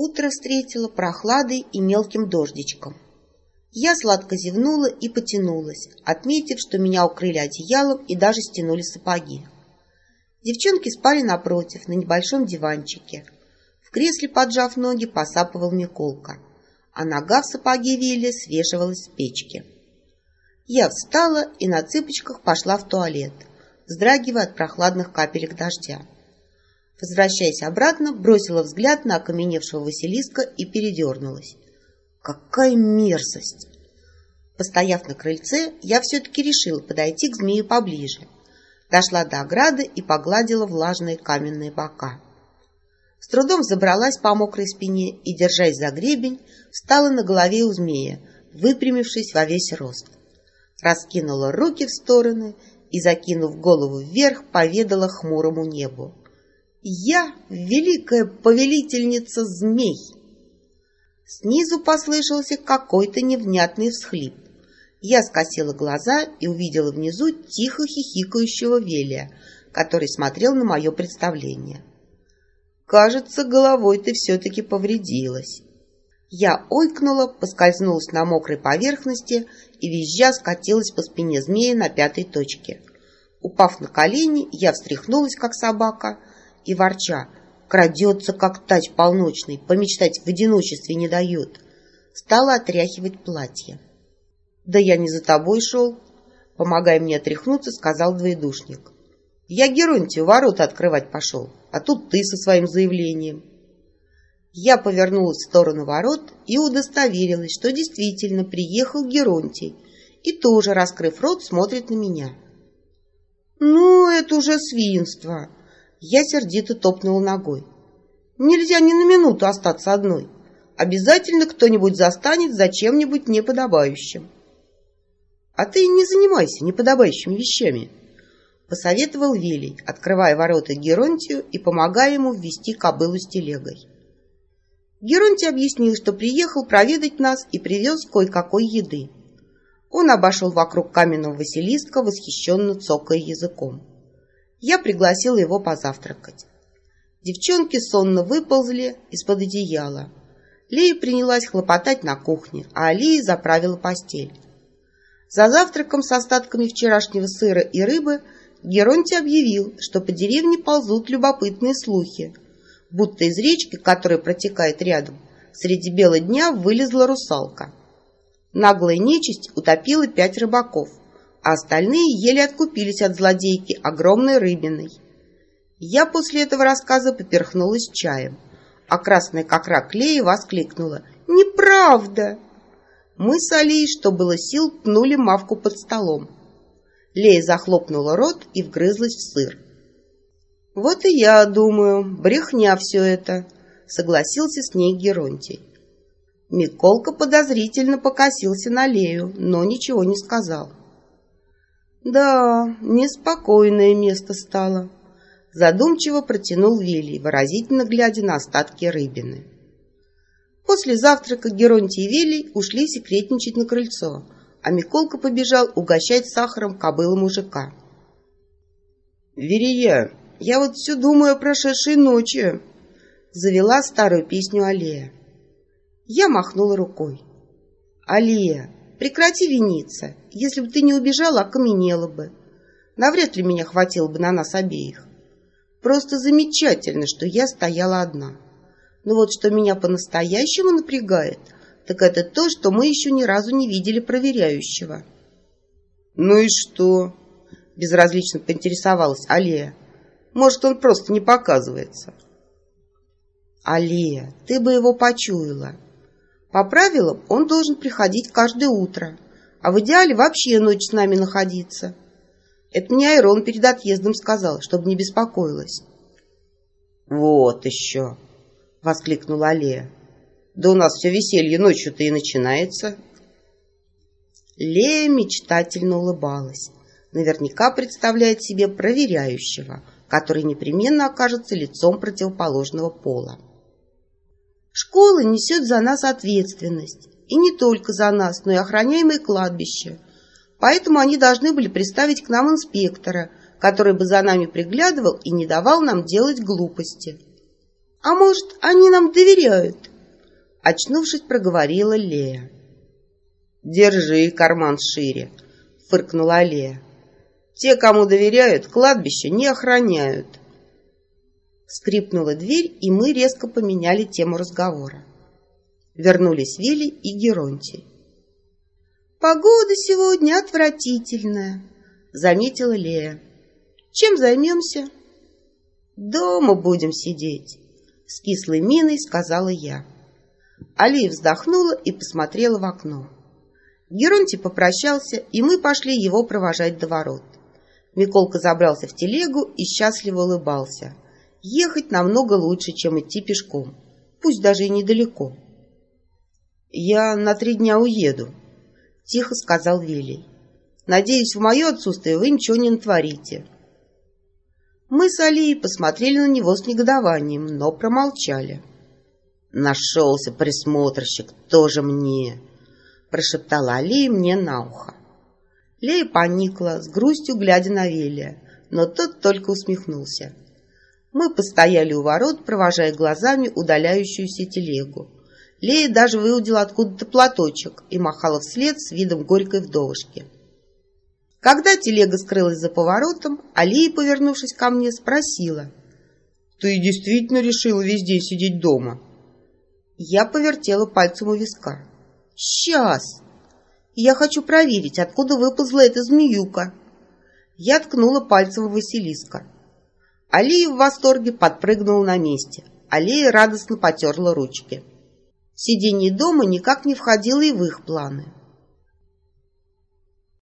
Утро встретило прохладой и мелким дождичком. Я сладко зевнула и потянулась, отметив, что меня укрыли одеялом и даже стянули сапоги. Девчонки спали напротив, на небольшом диванчике. В кресле, поджав ноги, посапывал Миколка, а нога в сапоге Вилли свешивалась с печки. Я встала и на цыпочках пошла в туалет, вздрагивая от прохладных капелек дождя. Возвращаясь обратно, бросила взгляд на окаменевшего Василиска и передернулась. Какая мерзость! Постояв на крыльце, я все-таки решила подойти к змею поближе. Дошла до ограды и погладила влажные каменные бока. С трудом забралась по мокрой спине и, держась за гребень, встала на голове у змея, выпрямившись во весь рост. Раскинула руки в стороны и, закинув голову вверх, поведала хмурому небу. «Я великая повелительница змей!» Снизу послышался какой-то невнятный всхлип. Я скосила глаза и увидела внизу тихо хихикающего Велия, который смотрел на мое представление. «Кажется, головой ты все-таки повредилась». Я ойкнула, поскользнулась на мокрой поверхности и визжа скатилась по спине змея на пятой точке. Упав на колени, я встряхнулась, как собака, и, ворча, крадется, как тач полночный, помечтать в одиночестве не дает, стала отряхивать платье. «Да я не за тобой шел», — помогая мне отряхнуться, сказал двоедушник. «Я Геронтию ворота открывать пошел, а тут ты со своим заявлением». Я повернулась в сторону ворот и удостоверилась, что действительно приехал Геронтий и тоже, раскрыв рот, смотрит на меня. «Ну, это уже свинство!» Я сердито топнула ногой. «Нельзя ни на минуту остаться одной. Обязательно кто-нибудь застанет за чем-нибудь неподобающим». «А ты не занимайся неподобающими вещами», — посоветовал Вилей, открывая ворота Геронтию и помогая ему ввести кобылу с телегой. Геронтий объяснил, что приехал проведать нас и привез кое-какой еды. Он обошел вокруг каменного Василиска, восхищенно цокая языком. Я пригласила его позавтракать. Девчонки сонно выползли из-под одеяла. Лея принялась хлопотать на кухне, а Алия заправила постель. За завтраком с остатками вчерашнего сыра и рыбы Геронтий объявил, что по деревне ползут любопытные слухи, будто из речки, которая протекает рядом, среди бела дня вылезла русалка. Наглая нечисть утопила пять рыбаков, а остальные еле откупились от злодейки огромной рыбиной. Я после этого рассказа поперхнулась чаем, а красная как рак Лея воскликнула «Неправда!». Мы с Алией, что было сил, пнули мавку под столом. Лея захлопнула рот и вгрызлась в сыр. «Вот и я думаю, брехня все это», — согласился с ней Геронтий. Миколка подозрительно покосился на Лею, но ничего не сказал. Да, неспокойное место стало. Задумчиво протянул Вилли, выразительно глядя на остатки рыбины. После завтрака Геронтий и Вилли ушли секретничать на крыльцо, а Миколка побежал угощать сахаром кобыла мужика. «Верия, я вот все думаю о прошедшей ночи», — завела старую песню Алия. Я махнула рукой. «Алия, прекрати виниться. Если бы ты не убежала, окаменела бы. Навряд ли меня хватило бы на нас обеих. Просто замечательно, что я стояла одна. Но вот что меня по-настоящему напрягает, так это то, что мы еще ни разу не видели проверяющего. «Ну и что?» — безразлично поинтересовалась Алия. «Может, он просто не показывается?» «Алия, ты бы его почуяла. По правилам, он должен приходить каждое утро» а в идеале вообще ночь с нами находиться. Это мне Айрон перед отъездом сказал, чтобы не беспокоилась. «Вот еще!» — воскликнула Лея. «Да у нас все веселье ночью-то и начинается». Лея мечтательно улыбалась. Наверняка представляет себе проверяющего, который непременно окажется лицом противоположного пола. Школа несет за нас ответственность. И не только за нас, но и охраняемое кладбище. Поэтому они должны были приставить к нам инспектора, который бы за нами приглядывал и не давал нам делать глупости. А может, они нам доверяют? Очнувшись, проговорила Лея. «Держи карман шире», — фыркнула Лея. «Те, кому доверяют, кладбище не охраняют». Скрипнула дверь, и мы резко поменяли тему разговора. Вернулись Вилли и Геронтий. «Погода сегодня отвратительная», — заметила Лея. «Чем займемся?» «Дома будем сидеть», — с кислой миной сказала я. Алия вздохнула и посмотрела в окно. Геронтий попрощался, и мы пошли его провожать до ворот. Миколка забрался в телегу и счастливо улыбался. Ехать намного лучше, чем идти пешком, пусть даже и недалеко. «Я на три дня уеду», — тихо сказал Вилей. «Надеюсь, в мое отсутствие вы ничего не натворите». Мы с Алией посмотрели на него с негодованием, но промолчали. «Нашелся присмотрщик, тоже мне!» — прошептала Алия мне на ухо. Лея поникла, с грустью глядя на Велия, но тот только усмехнулся. Мы постояли у ворот, провожая глазами удаляющуюся телегу. Лея даже выудила откуда-то платочек и махала вслед с видом горькой вдовушки. Когда телега скрылась за поворотом, Алия, повернувшись ко мне, спросила. «Ты действительно решила весь день сидеть дома?» Я повертела пальцем у виска. «Сейчас! Я хочу проверить, откуда выползла эта змеюка!» Я ткнула пальцем в Василиска. Алия в восторге подпрыгнула на месте. Алия радостно потерла ручки. Сидение дома никак не входило и в их планы.